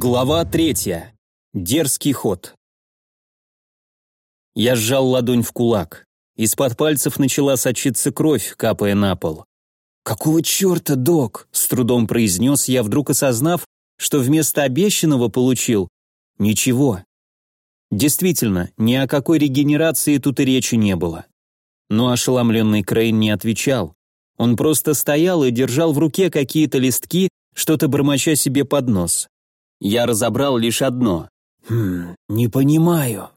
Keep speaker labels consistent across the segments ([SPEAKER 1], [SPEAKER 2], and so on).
[SPEAKER 1] Глава третья. Дерзкий ход. Я сжал ладонь в кулак. Из-под пальцев начала сочиться кровь, капая на пол. «Какого черта, док?» – с трудом произнес я, вдруг осознав, что вместо обещанного получил ничего. Действительно, ни о какой регенерации тут и речи не было. Но ошеломленный Крейн не отвечал. Он просто стоял и держал в руке какие-то листки, что-то бормоча себе под нос. Я разобрал лишь одно. «Хм, не понимаю».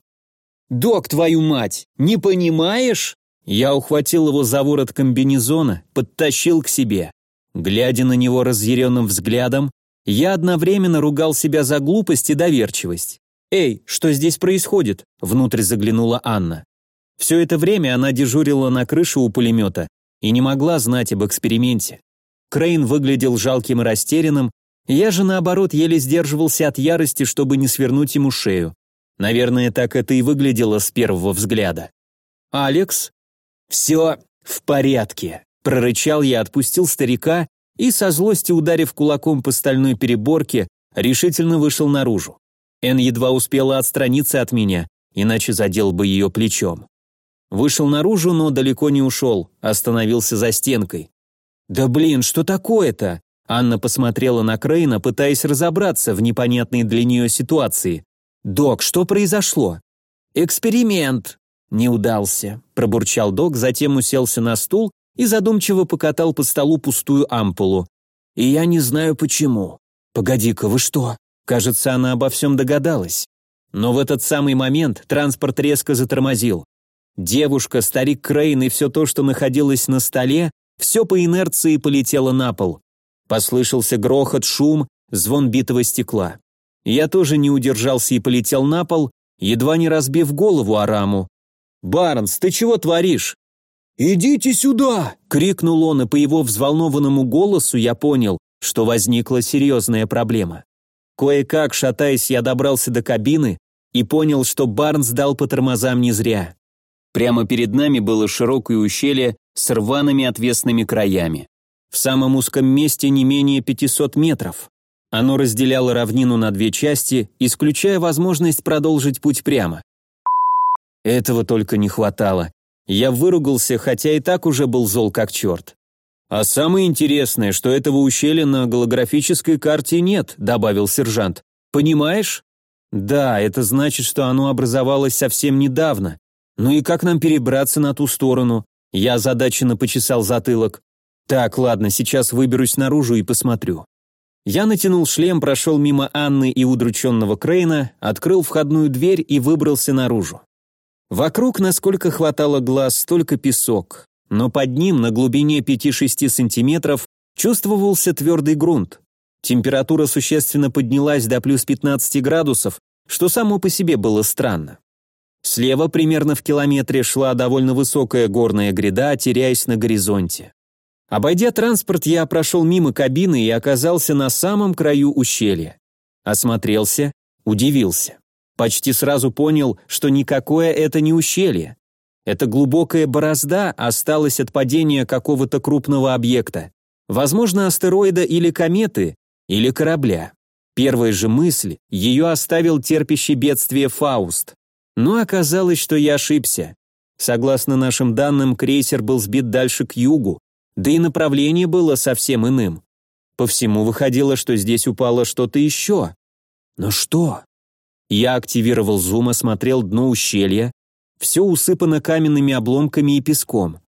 [SPEAKER 1] «Док, твою мать, не понимаешь?» Я ухватил его за ворот комбинезона, подтащил к себе. Глядя на него разъяренным взглядом, я одновременно ругал себя за глупость и доверчивость. «Эй, что здесь происходит?» – внутрь заглянула Анна. Все это время она дежурила на крыше у пулемета и не могла знать об эксперименте. Крейн выглядел жалким и растерянным, я же, наоборот, еле сдерживался от ярости, чтобы не свернуть ему шею. Наверное, так это и выглядело с первого взгляда. «Алекс?» «Все в порядке», — прорычал я, отпустил старика и, со злости ударив кулаком по стальной переборке, решительно вышел наружу. Эн едва успела отстраниться от меня, иначе задел бы ее плечом. Вышел наружу, но далеко не ушел, остановился за стенкой. «Да блин, что такое-то?» Анна посмотрела на Крейна, пытаясь разобраться в непонятной для нее ситуации. «Док, что произошло?» «Эксперимент!» «Не удался», – пробурчал док, затем уселся на стул и задумчиво покатал по столу пустую ампулу. «И я не знаю почему». «Погоди-ка, вы что?» Кажется, она обо всем догадалась. Но в этот самый момент транспорт резко затормозил. Девушка, старик Крейн и все то, что находилось на столе, все по инерции полетело на пол. Послышался грохот, шум, звон битого стекла. Я тоже не удержался и полетел на пол, едва не разбив голову Араму. «Барнс, ты чего творишь?» «Идите сюда!» — крикнул он, и по его взволнованному голосу я понял, что возникла серьезная проблема. Кое-как, шатаясь, я добрался до кабины и понял, что Барнс дал по тормозам не зря. Прямо перед нами было широкое ущелье с рваными отвесными краями. В самом узком месте не менее 500 метров. Оно разделяло равнину на две части, исключая возможность продолжить путь прямо. Этого только не хватало. Я выругался, хотя и так уже был зол как черт. «А самое интересное, что этого ущелья на голографической карте нет», добавил сержант. «Понимаешь?» «Да, это значит, что оно образовалось совсем недавно. Ну и как нам перебраться на ту сторону?» Я озадаченно почесал затылок. Так, ладно, сейчас выберусь наружу и посмотрю. Я натянул шлем, прошел мимо Анны и удрученного Крейна, открыл входную дверь и выбрался наружу. Вокруг, насколько хватало глаз, только песок, но под ним, на глубине 5-6 сантиметров, чувствовался твердый грунт. Температура существенно поднялась до плюс 15 градусов, что само по себе было странно. Слева, примерно в километре, шла довольно высокая горная гряда, теряясь на горизонте. Обойдя транспорт, я прошел мимо кабины и оказался на самом краю ущелья. Осмотрелся, удивился. Почти сразу понял, что никакое это не ущелье. Эта глубокая борозда осталась от падения какого-то крупного объекта. Возможно, астероида или кометы, или корабля. Первая же мысль, ее оставил терпящий бедствие Фауст. Но оказалось, что я ошибся. Согласно нашим данным, крейсер был сбит дальше к югу, да и направление было совсем иным. По всему выходило, что здесь упало что-то еще. Но что? Я активировал зум, осмотрел дно ущелья. Все усыпано каменными обломками и песком.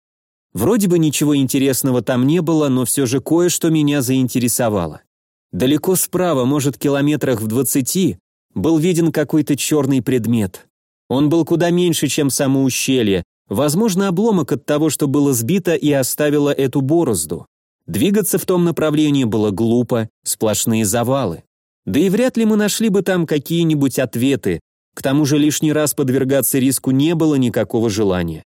[SPEAKER 1] Вроде бы ничего интересного там не было, но все же кое-что меня заинтересовало. Далеко справа, может, километрах в двадцати, был виден какой-то черный предмет. Он был куда меньше, чем само ущелье, Возможно, обломок от того, что было сбито и оставило эту борозду. Двигаться в том направлении было глупо, сплошные завалы. Да и вряд ли мы нашли бы там какие-нибудь ответы, к тому же лишний раз подвергаться риску не было никакого желания.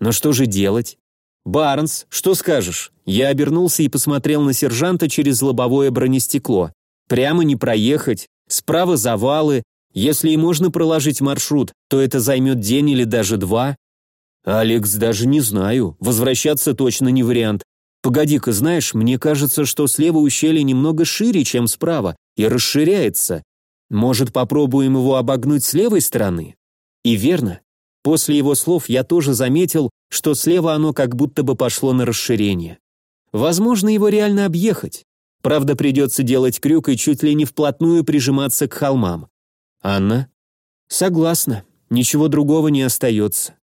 [SPEAKER 1] Но что же делать? «Барнс, что скажешь?» Я обернулся и посмотрел на сержанта через лобовое бронестекло. Прямо не проехать, справа завалы. Если и можно проложить маршрут, то это займет день или даже два. «Алекс, даже не знаю. Возвращаться точно не вариант. Погоди-ка, знаешь, мне кажется, что слева ущелье немного шире, чем справа, и расширяется. Может, попробуем его обогнуть с левой стороны? И верно. После его слов я тоже заметил, что слева оно как будто бы пошло на расширение. Возможно, его реально объехать. Правда, придется делать крюк и чуть ли не вплотную прижиматься к холмам. Анна? Согласна. Ничего другого не остается.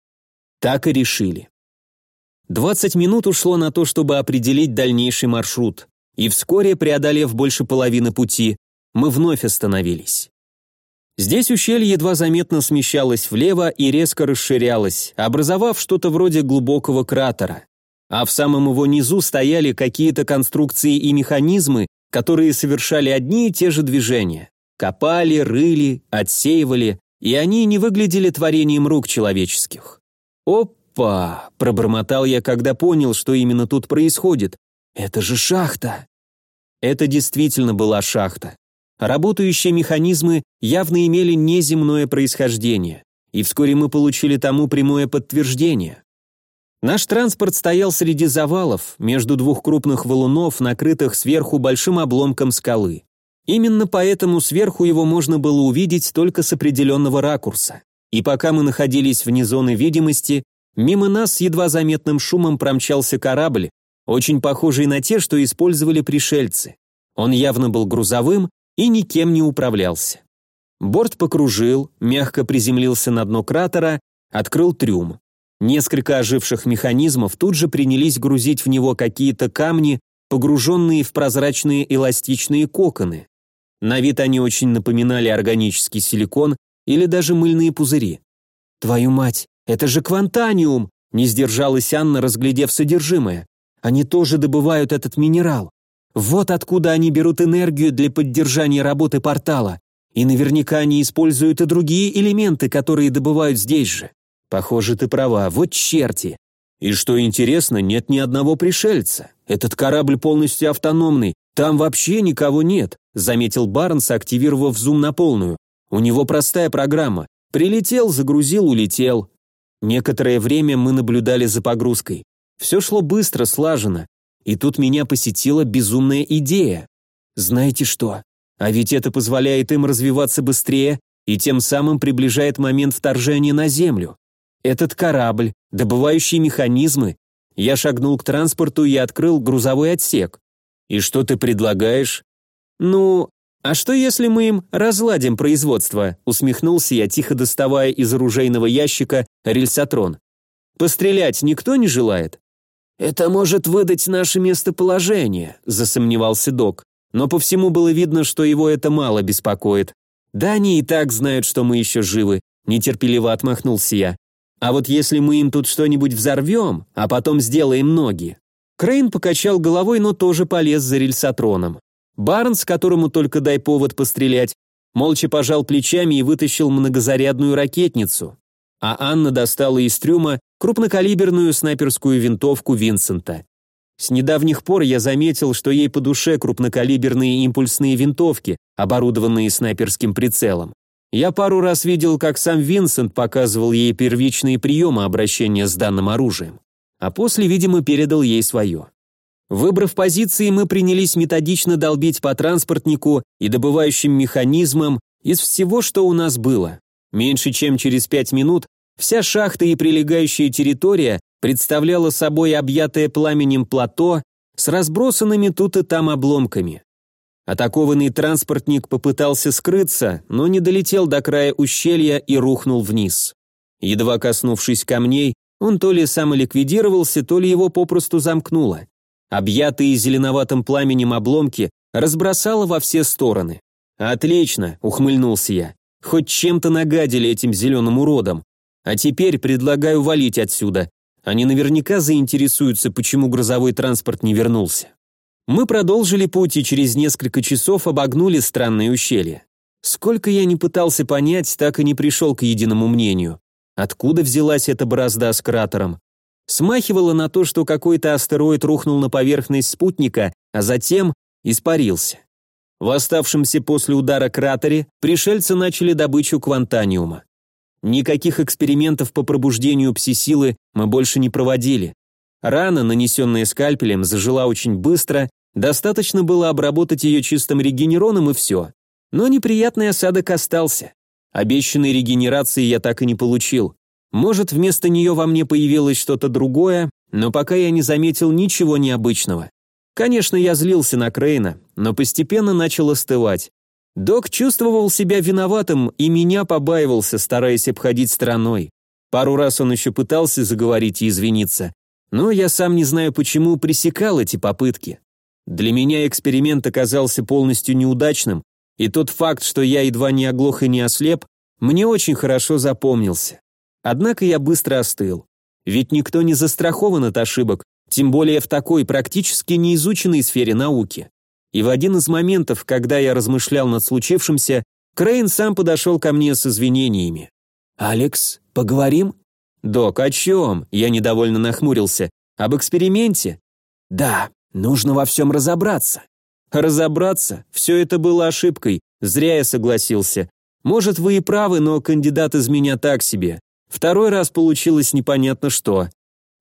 [SPEAKER 1] Так и решили. 20 минут ушло на то, чтобы определить дальнейший маршрут, и вскоре, преодолев больше половины пути, мы вновь остановились. Здесь ущелье едва заметно смещалось влево и резко расширялось, образовав что-то вроде глубокого кратера. А в самом его низу стояли какие-то конструкции и механизмы, которые совершали одни и те же движения. Копали, рыли, отсеивали, и они не выглядели творением рук человеческих. «Опа!» – пробормотал я, когда понял, что именно тут происходит. «Это же шахта!» Это действительно была шахта. Работающие механизмы явно имели неземное происхождение, и вскоре мы получили тому прямое подтверждение. Наш транспорт стоял среди завалов, между двух крупных валунов, накрытых сверху большим обломком скалы. Именно поэтому сверху его можно было увидеть только с определенного ракурса. И пока мы находились вне зоны видимости, мимо нас едва заметным шумом промчался корабль, очень похожий на те, что использовали пришельцы. Он явно был грузовым и никем не управлялся. Борт покружил, мягко приземлился на дно кратера, открыл трюм. Несколько оживших механизмов тут же принялись грузить в него какие-то камни, погруженные в прозрачные эластичные коконы. На вид они очень напоминали органический силикон или даже мыльные пузыри. «Твою мать, это же квантаниум!» не сдержалась Анна, разглядев содержимое. «Они тоже добывают этот минерал. Вот откуда они берут энергию для поддержания работы портала. И наверняка они используют и другие элементы, которые добывают здесь же. Похоже, ты права, вот черти. И что интересно, нет ни одного пришельца. Этот корабль полностью автономный, там вообще никого нет заметил Барнс, активировав зум на полную. У него простая программа. Прилетел, загрузил, улетел. Некоторое время мы наблюдали за погрузкой. Все шло быстро, слаженно. И тут меня посетила безумная идея. Знаете что? А ведь это позволяет им развиваться быстрее и тем самым приближает момент вторжения на Землю. Этот корабль, добывающий механизмы. Я шагнул к транспорту и открыл грузовой отсек. «И что ты предлагаешь?» «Ну, а что если мы им разладим производство?» усмехнулся я, тихо доставая из оружейного ящика рельсотрон. «Пострелять никто не желает?» «Это может выдать наше местоположение», засомневался док. Но по всему было видно, что его это мало беспокоит. «Да они и так знают, что мы еще живы», нетерпеливо отмахнулся я. «А вот если мы им тут что-нибудь взорвем, а потом сделаем ноги?» Крейн покачал головой, но тоже полез за рельсотроном. Барнс, которому только дай повод пострелять, молча пожал плечами и вытащил многозарядную ракетницу. А Анна достала из трюма крупнокалиберную снайперскую винтовку Винсента. С недавних пор я заметил, что ей по душе крупнокалиберные импульсные винтовки, оборудованные снайперским прицелом. Я пару раз видел, как сам Винсент показывал ей первичные приемы обращения с данным оружием, а после, видимо, передал ей свое. Выбрав позиции, мы принялись методично долбить по транспортнику и добывающим механизмам из всего, что у нас было. Меньше чем через пять минут вся шахта и прилегающая территория представляла собой объятое пламенем плато с разбросанными тут и там обломками. Атакованный транспортник попытался скрыться, но не долетел до края ущелья и рухнул вниз. Едва коснувшись камней, он то ли самоликвидировался, то ли его попросту замкнуло. Объятые зеленоватым пламенем обломки разбросало во все стороны. «Отлично», — ухмыльнулся я. «Хоть чем-то нагадили этим зеленым уродом. А теперь предлагаю валить отсюда. Они наверняка заинтересуются, почему грузовой транспорт не вернулся». Мы продолжили путь и через несколько часов обогнули странное ущелье. Сколько я не пытался понять, так и не пришел к единому мнению. Откуда взялась эта борозда с кратером? Смахивало на то, что какой-то астероид рухнул на поверхность спутника, а затем испарился. В оставшемся после удара кратере пришельцы начали добычу квантаниума. Никаких экспериментов по пробуждению пси-силы мы больше не проводили. Рана, нанесенная скальпелем, зажила очень быстро, достаточно было обработать ее чистым регенероном и все. Но неприятный осадок остался. Обещанной регенерации я так и не получил. Может, вместо нее во мне появилось что-то другое, но пока я не заметил ничего необычного. Конечно, я злился на Крейна, но постепенно начал остывать. Док чувствовал себя виноватым и меня побаивался, стараясь обходить стороной. Пару раз он еще пытался заговорить и извиниться, но я сам не знаю почему пресекал эти попытки. Для меня эксперимент оказался полностью неудачным, и тот факт, что я едва не оглох и не ослеп, мне очень хорошо запомнился. Однако я быстро остыл. Ведь никто не застрахован от ошибок, тем более в такой практически неизученной сфере науки. И в один из моментов, когда я размышлял над случившимся, Крейн сам подошел ко мне с извинениями. «Алекс, поговорим?» «Док, о чем?» Я недовольно нахмурился. «Об эксперименте?» «Да, нужно во всем разобраться». «Разобраться? Все это было ошибкой. Зря я согласился. Может, вы и правы, но кандидат из меня так себе. Второй раз получилось непонятно что.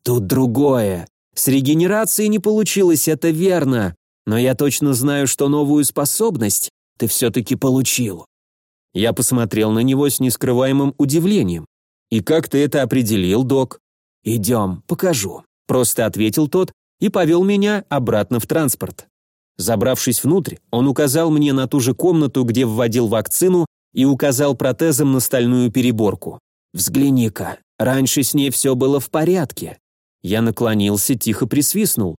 [SPEAKER 1] Тут другое. С регенерацией не получилось, это верно. Но я точно знаю, что новую способность ты все-таки получил. Я посмотрел на него с нескрываемым удивлением. «И как ты это определил, док?» «Идем, покажу», — просто ответил тот и повел меня обратно в транспорт. Забравшись внутрь, он указал мне на ту же комнату, где вводил вакцину, и указал протезом на стальную переборку. «Взгляни-ка, раньше с ней все было в порядке». Я наклонился, тихо присвистнул.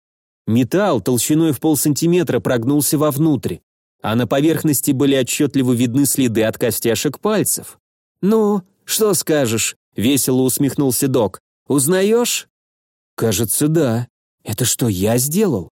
[SPEAKER 1] Металл толщиной в полсантиметра прогнулся вовнутрь, а на поверхности были отчетливо видны следы от костяшек пальцев. «Ну, что скажешь?» — весело усмехнулся док. «Узнаешь?» «Кажется, да. Это что, я сделал?»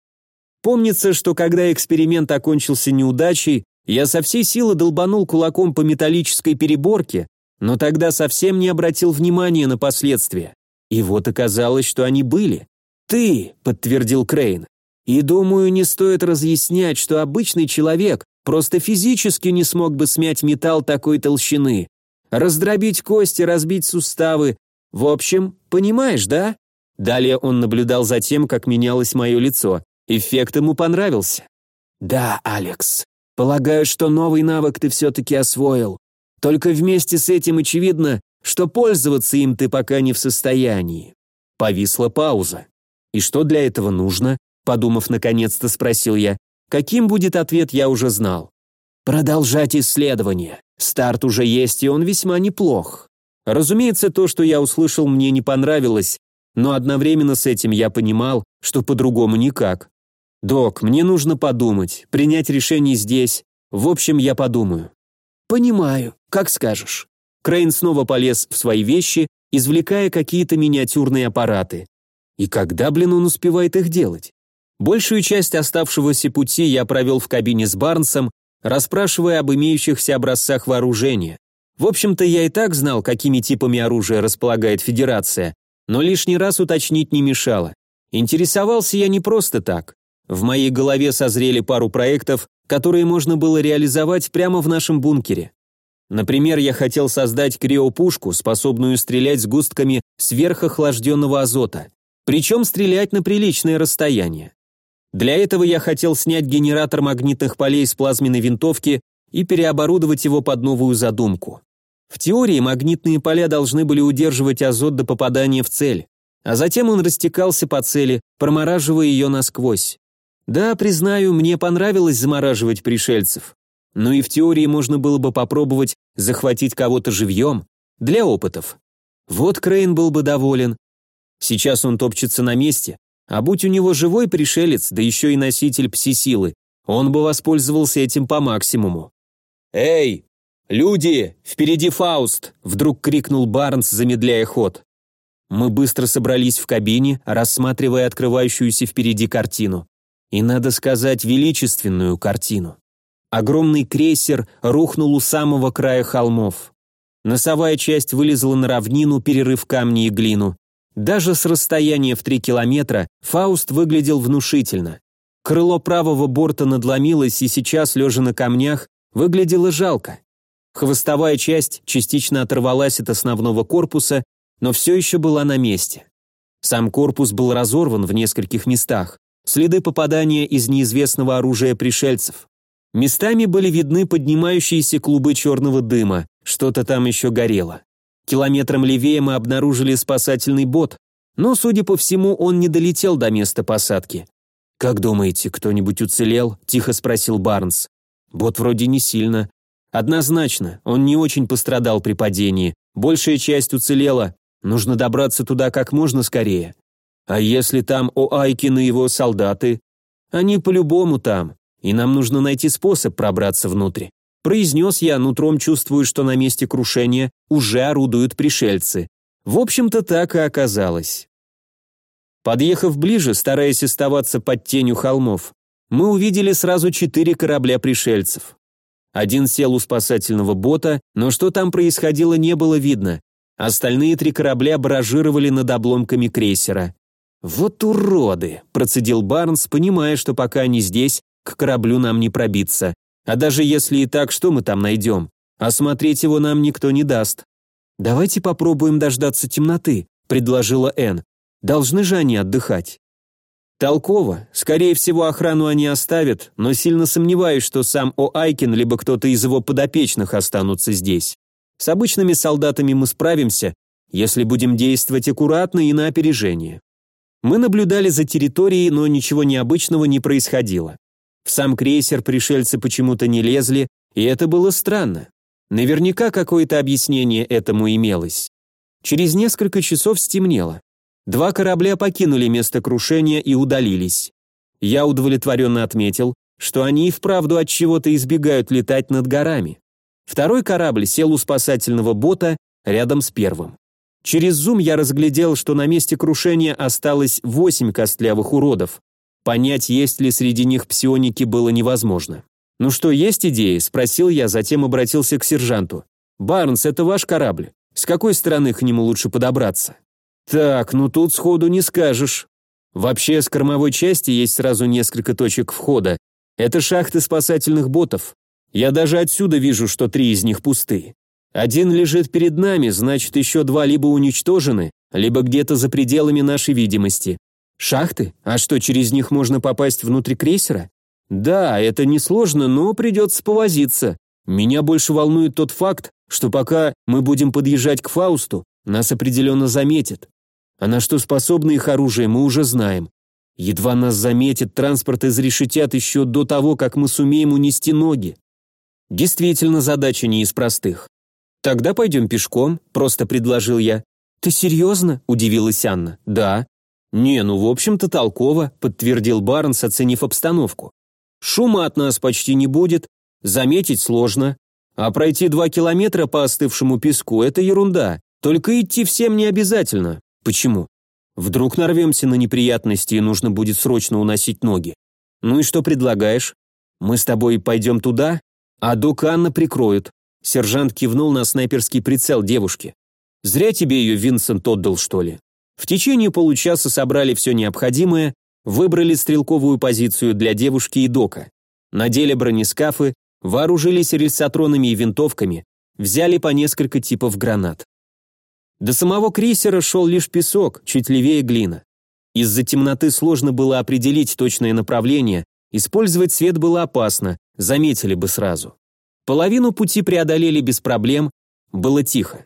[SPEAKER 1] Помнится, что когда эксперимент окончился неудачей, я со всей силы долбанул кулаком по металлической переборке, но тогда совсем не обратил внимания на последствия. И вот оказалось, что они были. «Ты», — подтвердил Крейн. «И думаю, не стоит разъяснять, что обычный человек просто физически не смог бы смять металл такой толщины. Раздробить кости, разбить суставы. В общем, понимаешь, да?» Далее он наблюдал за тем, как менялось мое лицо. Эффект ему понравился. «Да, Алекс, полагаю, что новый навык ты все-таки освоил. Только вместе с этим очевидно, что пользоваться им ты пока не в состоянии». Повисла пауза. «И что для этого нужно?» Подумав, наконец-то спросил я. Каким будет ответ, я уже знал. «Продолжать исследование. Старт уже есть, и он весьма неплох». Разумеется, то, что я услышал, мне не понравилось, но одновременно с этим я понимал, что по-другому никак. «Док, мне нужно подумать, принять решение здесь. В общем, я подумаю». «Понимаю, как скажешь». Крейн снова полез в свои вещи, извлекая какие-то миниатюрные аппараты. И когда, блин, он успевает их делать? Большую часть оставшегося пути я провел в кабине с Барнсом, расспрашивая об имеющихся образцах вооружения. В общем-то, я и так знал, какими типами оружия располагает Федерация, но лишний раз уточнить не мешало. Интересовался я не просто так. В моей голове созрели пару проектов, которые можно было реализовать прямо в нашем бункере. Например, я хотел создать криопушку, способную стрелять с густками сверхохлажденного азота. Причем стрелять на приличное расстояние. Для этого я хотел снять генератор магнитных полей с плазменной винтовки и переоборудовать его под новую задумку. В теории магнитные поля должны были удерживать азот до попадания в цель, а затем он растекался по цели, промораживая ее насквозь. Да, признаю, мне понравилось замораживать пришельцев. Но и в теории можно было бы попробовать захватить кого-то живьем, для опытов. Вот Крейн был бы доволен. Сейчас он топчется на месте, а будь у него живой пришелец, да еще и носитель пси-силы, он бы воспользовался этим по максимуму. «Эй, люди, впереди Фауст!» — вдруг крикнул Барнс, замедляя ход. Мы быстро собрались в кабине, рассматривая открывающуюся впереди картину и, надо сказать, величественную картину. Огромный крейсер рухнул у самого края холмов. Носовая часть вылезла на равнину, перерыв камни и глину. Даже с расстояния в три километра Фауст выглядел внушительно. Крыло правого борта надломилось и сейчас, лежа на камнях, выглядело жалко. Хвостовая часть частично оторвалась от основного корпуса, но все еще была на месте. Сам корпус был разорван в нескольких местах следы попадания из неизвестного оружия пришельцев. Местами были видны поднимающиеся клубы черного дыма, что-то там еще горело. Километром левее мы обнаружили спасательный бот, но, судя по всему, он не долетел до места посадки. «Как думаете, кто-нибудь уцелел?» – тихо спросил Барнс. «Бот вроде не сильно. Однозначно, он не очень пострадал при падении. Большая часть уцелела. Нужно добраться туда как можно скорее. А если там О'Айкин и его солдаты? Они по-любому там, и нам нужно найти способ пробраться внутрь. Произнес я, нутром чувствую, что на месте крушения уже орудуют пришельцы. В общем-то, так и оказалось. Подъехав ближе, стараясь оставаться под тенью холмов, мы увидели сразу четыре корабля пришельцев. Один сел у спасательного бота, но что там происходило, не было видно. Остальные три корабля баражировали над обломками крейсера. «Вот уроды!» – процедил Барнс, понимая, что пока они здесь, к кораблю нам не пробиться. А даже если и так, что мы там найдем? Осмотреть его нам никто не даст. «Давайте попробуем дождаться темноты», – предложила Энн. «Должны же они отдыхать». Толково. Скорее всего, охрану они оставят, но сильно сомневаюсь, что сам О'Айкин либо кто-то из его подопечных останутся здесь. С обычными солдатами мы справимся, если будем действовать аккуратно и на опережение. Мы наблюдали за территорией, но ничего необычного не происходило. В сам крейсер пришельцы почему-то не лезли, и это было странно. Наверняка какое-то объяснение этому имелось. Через несколько часов стемнело. Два корабля покинули место крушения и удалились. Я удовлетворенно отметил, что они и вправду от чего-то избегают летать над горами. Второй корабль сел у спасательного бота рядом с первым. Через зум я разглядел, что на месте крушения осталось восемь костлявых уродов. Понять, есть ли среди них псионики, было невозможно. «Ну что, есть идеи?» – спросил я, затем обратился к сержанту. «Барнс, это ваш корабль. С какой стороны к нему лучше подобраться?» «Так, ну тут сходу не скажешь. Вообще, с кормовой части есть сразу несколько точек входа. Это шахты спасательных ботов. Я даже отсюда вижу, что три из них пусты. Один лежит перед нами, значит, еще два либо уничтожены, либо где-то за пределами нашей видимости. Шахты? А что, через них можно попасть внутрь крейсера? Да, это несложно, но придется повозиться. Меня больше волнует тот факт, что пока мы будем подъезжать к Фаусту, нас определенно заметят. А на что способны их оружие, мы уже знаем. Едва нас заметят, транспорт изрешетят еще до того, как мы сумеем унести ноги. Действительно, задача не из простых. «Тогда пойдем пешком», — просто предложил я. «Ты серьезно?» — удивилась Анна. «Да». «Не, ну, в общем-то, толково», — подтвердил Барнс, оценив обстановку. «Шума от нас почти не будет, заметить сложно. А пройти два километра по остывшему песку — это ерунда. Только идти всем не обязательно. Почему? Вдруг нарвемся на неприятности и нужно будет срочно уносить ноги. Ну и что предлагаешь? Мы с тобой пойдем туда, а док Анна прикроют. Сержант кивнул на снайперский прицел девушки. «Зря тебе ее Винсент отдал, что ли?» В течение получаса собрали все необходимое, выбрали стрелковую позицию для девушки и дока. Надели бронескафы, вооружились рельсотронами и винтовками, взяли по несколько типов гранат. До самого крейсера шел лишь песок, чуть левее глина. Из-за темноты сложно было определить точное направление, использовать свет было опасно, заметили бы сразу. Половину пути преодолели без проблем, было тихо.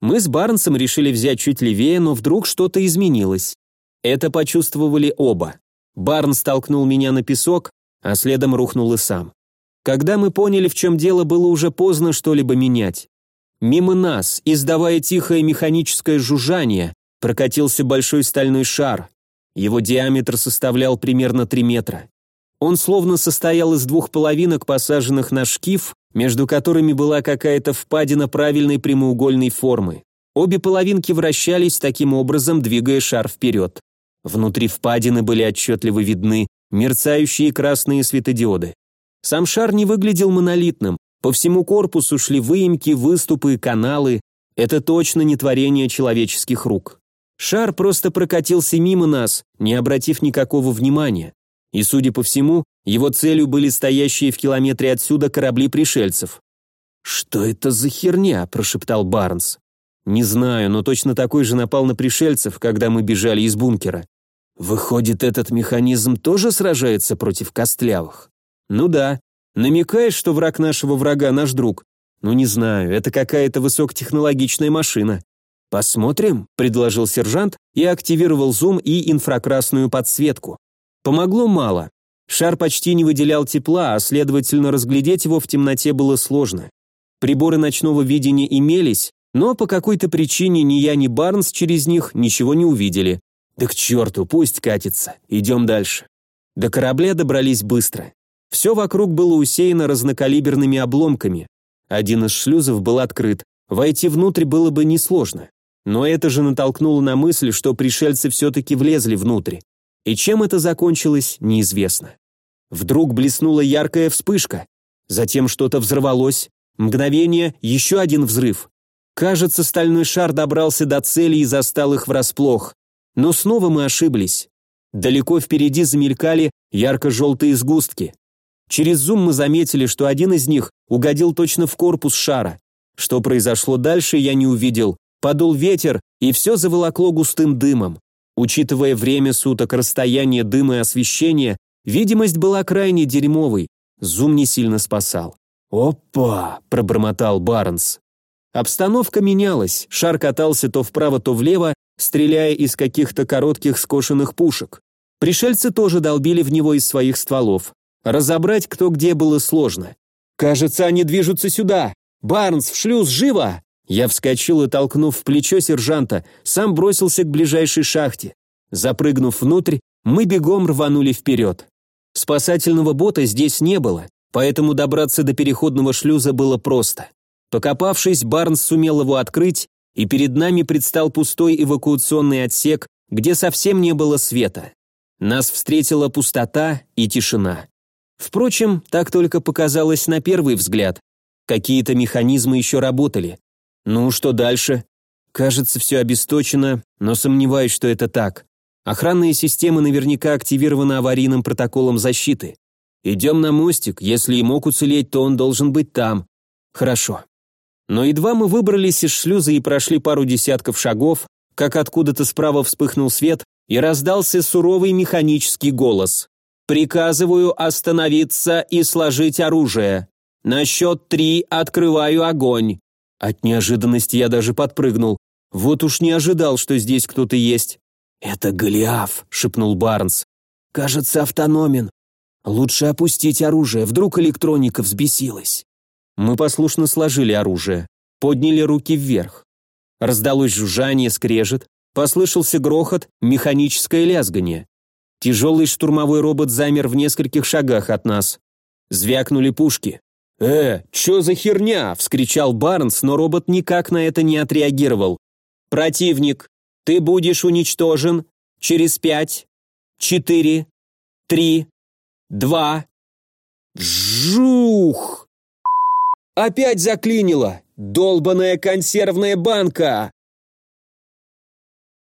[SPEAKER 1] Мы с Барнсом решили взять чуть левее, но вдруг что-то изменилось. Это почувствовали оба. Барнс толкнул меня на песок, а следом рухнул и сам. Когда мы поняли, в чем дело, было уже поздно что-либо менять. Мимо нас, издавая тихое механическое жужжание, прокатился большой стальной шар. Его диаметр составлял примерно 3 метра. Он словно состоял из двух половинок, посаженных на шкив, между которыми была какая-то впадина правильной прямоугольной формы. Обе половинки вращались таким образом, двигая шар вперед. Внутри впадины были отчетливо видны мерцающие красные светодиоды. Сам шар не выглядел монолитным, по всему корпусу шли выемки, выступы, каналы. Это точно не творение человеческих рук. Шар просто прокатился мимо нас, не обратив никакого внимания. И, судя по всему, его целью были стоящие в километре отсюда корабли пришельцев. «Что это за херня?» – прошептал Барнс. «Не знаю, но точно такой же напал на пришельцев, когда мы бежали из бункера. Выходит, этот механизм тоже сражается против костлявых?» «Ну да. Намекаешь, что враг нашего врага наш друг? Ну не знаю, это какая-то высокотехнологичная машина. Посмотрим, предложил сержант и активировал зум и инфракрасную подсветку. Помогло мало. Шар почти не выделял тепла, а следовательно разглядеть его в темноте было сложно. Приборы ночного видения имелись, но по какой-то причине ни я, ни Барнс через них ничего не увидели. Да к черту, пусть катится, идем дальше. До корабля добрались быстро. Все вокруг было усеяно разнокалиберными обломками. Один из шлюзов был открыт, войти внутрь было бы несложно. Но это же натолкнуло на мысль, что пришельцы все-таки влезли внутрь. И чем это закончилось, неизвестно. Вдруг блеснула яркая вспышка. Затем что-то взорвалось. Мгновение, еще один взрыв. Кажется, стальной шар добрался до цели и застал их врасплох. Но снова мы ошиблись. Далеко впереди замелькали ярко-желтые сгустки. Через зум мы заметили, что один из них угодил точно в корпус шара. Что произошло дальше, я не увидел. Подул ветер, и все заволокло густым дымом. Учитывая время суток, расстояние дыма и освещения, видимость была крайне дерьмовой. Зум не сильно спасал. «Опа!» – пробормотал Барнс. Обстановка менялась, шар катался то вправо, то влево, стреляя из каких-то коротких скошенных пушек. Пришельцы тоже долбили в него из своих стволов. Разобрать, кто где, было сложно. «Кажется, они движутся сюда! Барнс, в шлюз, живо!» Я вскочил и, толкнув в плечо сержанта, сам бросился к ближайшей шахте. Запрыгнув внутрь, мы бегом рванули вперед. Спасательного бота здесь не было, поэтому добраться до переходного шлюза было просто. Покопавшись, Барнс сумел его открыть, и перед нами предстал пустой эвакуационный отсек, где совсем не было света. Нас встретила пустота и тишина. Впрочем, так только показалось на первый взгляд. Какие-то механизмы еще работали. Ну, что дальше? Кажется, все обесточено, но сомневаюсь, что это так. Охранные системы наверняка активированы аварийным протоколом защиты. Идем на мостик, если и мог уцелеть, то он должен быть там. Хорошо. Но едва мы выбрались из шлюза и прошли пару десятков шагов, как откуда-то справа вспыхнул свет и раздался суровый механический голос. «Приказываю остановиться и сложить оружие. На счет три открываю огонь». От неожиданности я даже подпрыгнул. Вот уж не ожидал, что здесь кто-то есть. «Это Голиаф», — шепнул Барнс. «Кажется, автономен. Лучше опустить оружие, вдруг электроника взбесилась». Мы послушно сложили оружие, подняли руки вверх. Раздалось жужжание, скрежет, послышался грохот, механическое лязгание. Тяжелый штурмовой робот замер в нескольких шагах от нас. Звякнули пушки. «Э, чё за херня?» – вскричал Барнс, но робот никак на это не отреагировал. «Противник, ты будешь уничтожен через пять, четыре, три, два...» Жух! Опять заклинило! Долбаная консервная банка!